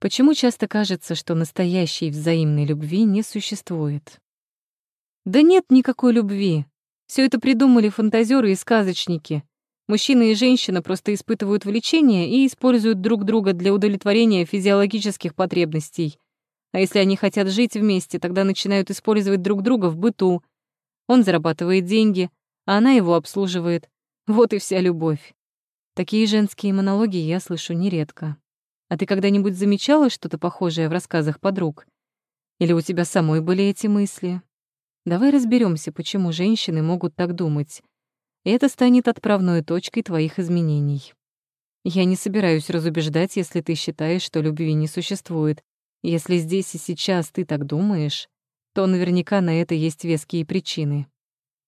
Почему часто кажется, что настоящей взаимной любви не существует? Да нет никакой любви. Все это придумали фантазеры и сказочники. Мужчина и женщина просто испытывают влечение и используют друг друга для удовлетворения физиологических потребностей. А если они хотят жить вместе, тогда начинают использовать друг друга в быту. Он зарабатывает деньги, а она его обслуживает. Вот и вся любовь. Такие женские монологи я слышу нередко. А ты когда-нибудь замечала что-то похожее в рассказах подруг? Или у тебя самой были эти мысли? Давай разберемся, почему женщины могут так думать. Это станет отправной точкой твоих изменений. Я не собираюсь разубеждать, если ты считаешь, что любви не существует. Если здесь и сейчас ты так думаешь, то наверняка на это есть веские причины.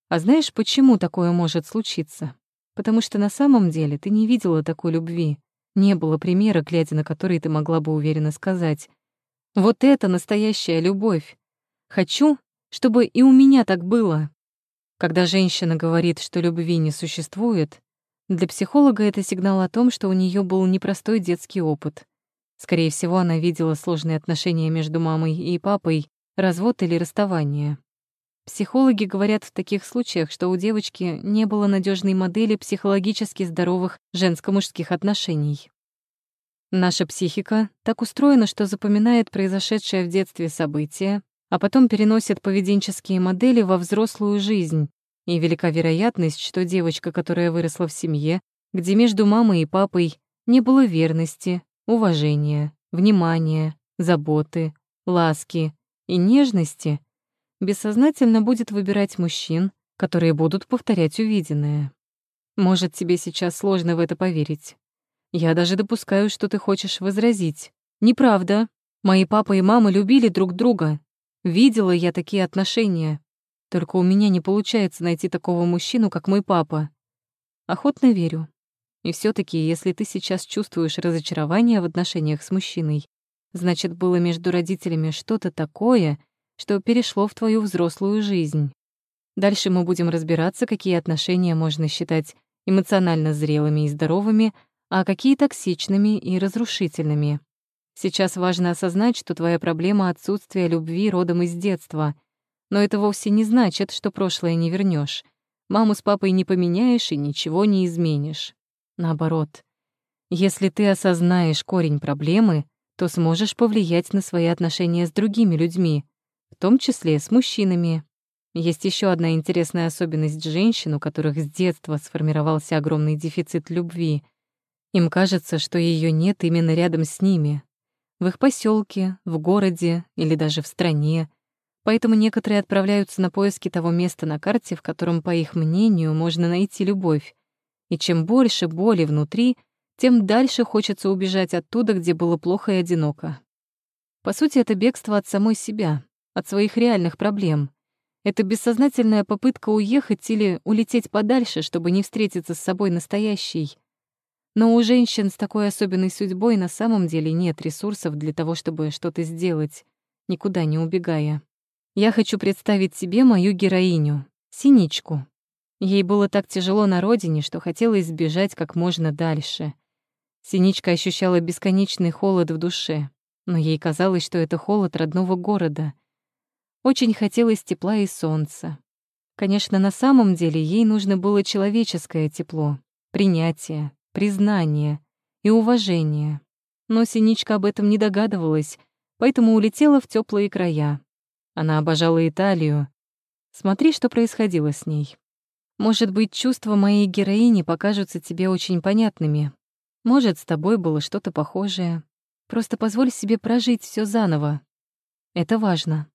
А знаешь, почему такое может случиться? Потому что на самом деле ты не видела такой любви. Не было примера, глядя на который ты могла бы уверенно сказать. Вот это настоящая любовь. Хочу, чтобы и у меня так было. Когда женщина говорит, что любви не существует, для психолога это сигнал о том, что у нее был непростой детский опыт. Скорее всего, она видела сложные отношения между мамой и папой, развод или расставание. Психологи говорят в таких случаях, что у девочки не было надежной модели психологически здоровых женско-мужских отношений. Наша психика так устроена, что запоминает произошедшее в детстве событие, а потом переносит поведенческие модели во взрослую жизнь, и велика вероятность, что девочка, которая выросла в семье, где между мамой и папой не было верности, уважения, внимания, заботы, ласки и нежности, бессознательно будет выбирать мужчин, которые будут повторять увиденное. Может, тебе сейчас сложно в это поверить. Я даже допускаю, что ты хочешь возразить. Неправда. Мои папа и мама любили друг друга, Видела я такие отношения. Только у меня не получается найти такого мужчину, как мой папа. Охотно верю. И все таки если ты сейчас чувствуешь разочарование в отношениях с мужчиной, значит, было между родителями что-то такое, что перешло в твою взрослую жизнь. Дальше мы будем разбираться, какие отношения можно считать эмоционально зрелыми и здоровыми, а какие токсичными и разрушительными. Сейчас важно осознать, что твоя проблема — отсутствие любви родом из детства. Но это вовсе не значит, что прошлое не вернешь. Маму с папой не поменяешь и ничего не изменишь. Наоборот. Если ты осознаешь корень проблемы, то сможешь повлиять на свои отношения с другими людьми, в том числе с мужчинами. Есть еще одна интересная особенность женщин, у которых с детства сформировался огромный дефицит любви. Им кажется, что ее нет именно рядом с ними, в их поселке, в городе или даже в стране. Поэтому некоторые отправляются на поиски того места на карте, в котором, по их мнению, можно найти любовь. И чем больше боли внутри, тем дальше хочется убежать оттуда, где было плохо и одиноко. По сути, это бегство от самой себя, от своих реальных проблем. Это бессознательная попытка уехать или улететь подальше, чтобы не встретиться с собой настоящей — но у женщин с такой особенной судьбой на самом деле нет ресурсов для того, чтобы что-то сделать, никуда не убегая. Я хочу представить себе мою героиню, Синичку. Ей было так тяжело на родине, что хотела избежать как можно дальше. Синичка ощущала бесконечный холод в душе, но ей казалось, что это холод родного города. Очень хотелось тепла и солнца. Конечно, на самом деле ей нужно было человеческое тепло, принятие, признание и уважение. Но Синичка об этом не догадывалась, поэтому улетела в теплые края. Она обожала Италию. Смотри, что происходило с ней. Может быть, чувства моей героини покажутся тебе очень понятными. Может, с тобой было что-то похожее. Просто позволь себе прожить все заново. Это важно.